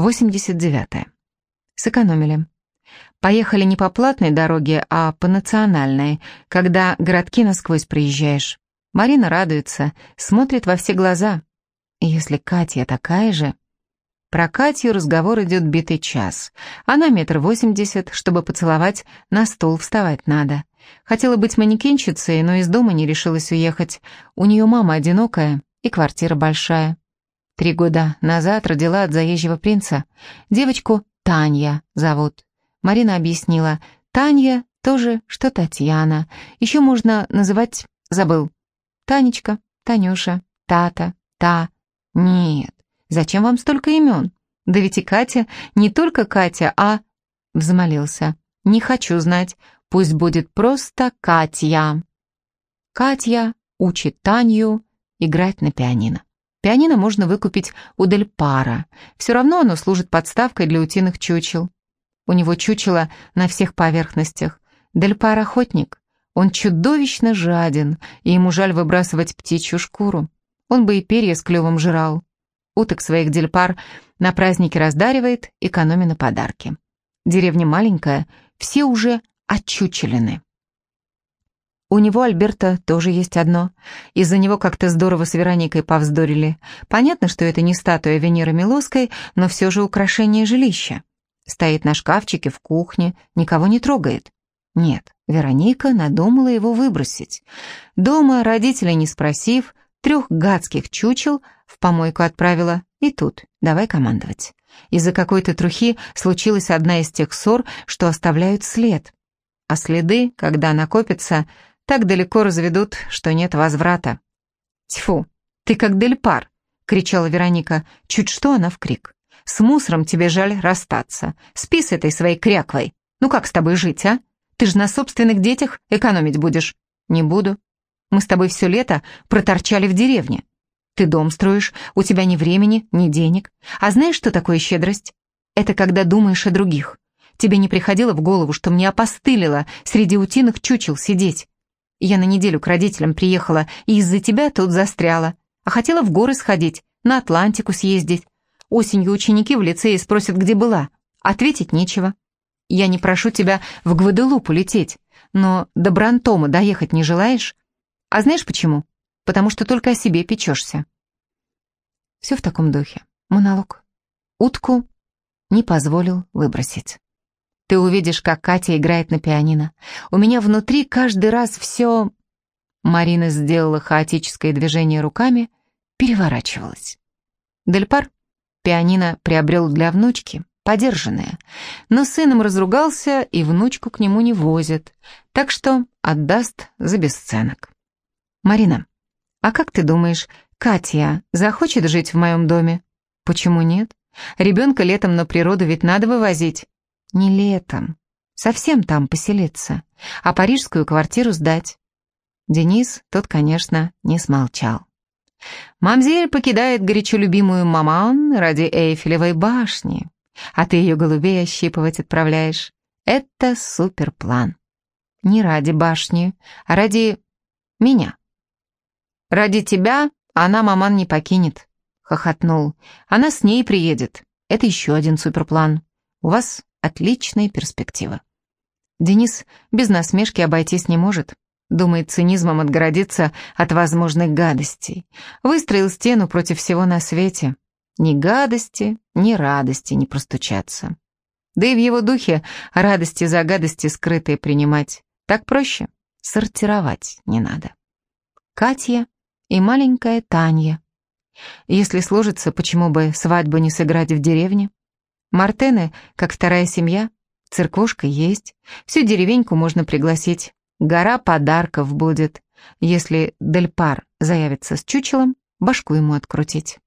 89. Сэкономили. Поехали не по платной дороге, а по национальной, когда городки насквозь проезжаешь. Марина радуется, смотрит во все глаза. Если Катя такая же... Про Катю разговор идет битый час. Она метр восемьдесят, чтобы поцеловать, на стол вставать надо. Хотела быть манекенщицей, но из дома не решилась уехать. У нее мама одинокая и квартира большая. Три года назад родила от заезжего принца. Девочку Таня зовут. Марина объяснила. Таня тоже, что Татьяна. Еще можно называть... Забыл. Танечка, Танюша, Тата, Та. Нет, Зачем вам столько имен? Да ведь и Катя не только Катя, а...» Взмолился. «Не хочу знать. Пусть будет просто Катя». Катя учит Таню играть на пианино. Пианино можно выкупить у Дель Пара. Все равно оно служит подставкой для утиных чучел. У него чучело на всех поверхностях. Дель Пар охотник. Он чудовищно жаден, и ему жаль выбрасывать птичью шкуру. Он бы и перья с клювом жрал уток своих дельпар на праздники раздаривает, экономя на подарки. Деревня маленькая, все уже отчучелены. У него, Альберта, тоже есть одно. Из-за него как-то здорово с Вероникой повздорили. Понятно, что это не статуя Венеры Милоской, но все же украшение жилища. Стоит на шкафчике в кухне, никого не трогает. Нет, Вероника надумала его выбросить. Дома, родителей не спросив, трех гадских чучел в помойку отправила, и тут давай командовать. Из-за какой-то трухи случилась одна из тех ссор, что оставляют след. А следы, когда накопятся, так далеко разведут, что нет возврата. «Тьфу, ты как Дельпар!» — кричала Вероника. Чуть что она в крик. «С мусором тебе жаль расстаться. Спи с этой своей кряквой. Ну как с тобой жить, а? Ты же на собственных детях экономить будешь». «Не буду. Мы с тобой все лето проторчали в деревне. Ты дом строишь, у тебя ни времени, ни денег. А знаешь, что такое щедрость? Это когда думаешь о других. Тебе не приходило в голову, что мне опостылило среди утиных чучел сидеть? Я на неделю к родителям приехала и из-за тебя тут застряла. А хотела в горы сходить, на Атлантику съездить. Осенью ученики в лицее спросят, где была. Ответить нечего. Я не прошу тебя в Гваделупу лететь, но до Брантома доехать не желаешь? А знаешь почему? Потому что только о себе печешься. Все в таком духе. Монолог. Утку не позволил выбросить. Ты увидишь, как Катя играет на пианино. У меня внутри каждый раз все... Марина сделала хаотическое движение руками, переворачивалась. Дельпар пианино приобрел для внучки, подержанное, но сыном разругался и внучку к нему не возят, так что отдаст за бесценок. «Марина, а как ты думаешь, Катя захочет жить в моем доме?» «Почему нет? Ребенка летом на природу ведь надо вывозить». «Не летом. Совсем там поселиться, а парижскую квартиру сдать». Денис, тот, конечно, не смолчал. «Мамзель покидает горячо любимую маман ради Эйфелевой башни, а ты ее голубей ощипывать отправляешь. Это суперплан. Не ради башни, а ради меня». «Ради тебя она маман не покинет», — хохотнул. «Она с ней приедет. Это еще один суперплан. У вас отличные перспективы». Денис без насмешки обойтись не может. Думает цинизмом отгородиться от возможных гадостей. Выстроил стену против всего на свете. Ни гадости, ни радости не простучаться. Да и в его духе радости за гадости скрытые принимать. Так проще. Сортировать не надо. Катя и маленькая Таня. Если сложится, почему бы свадьбу не сыграть в деревне? Мартены, как вторая семья, церквушка есть, всю деревеньку можно пригласить. Гора подарков будет. Если Дельпар заявится с чучелом, башку ему открутить.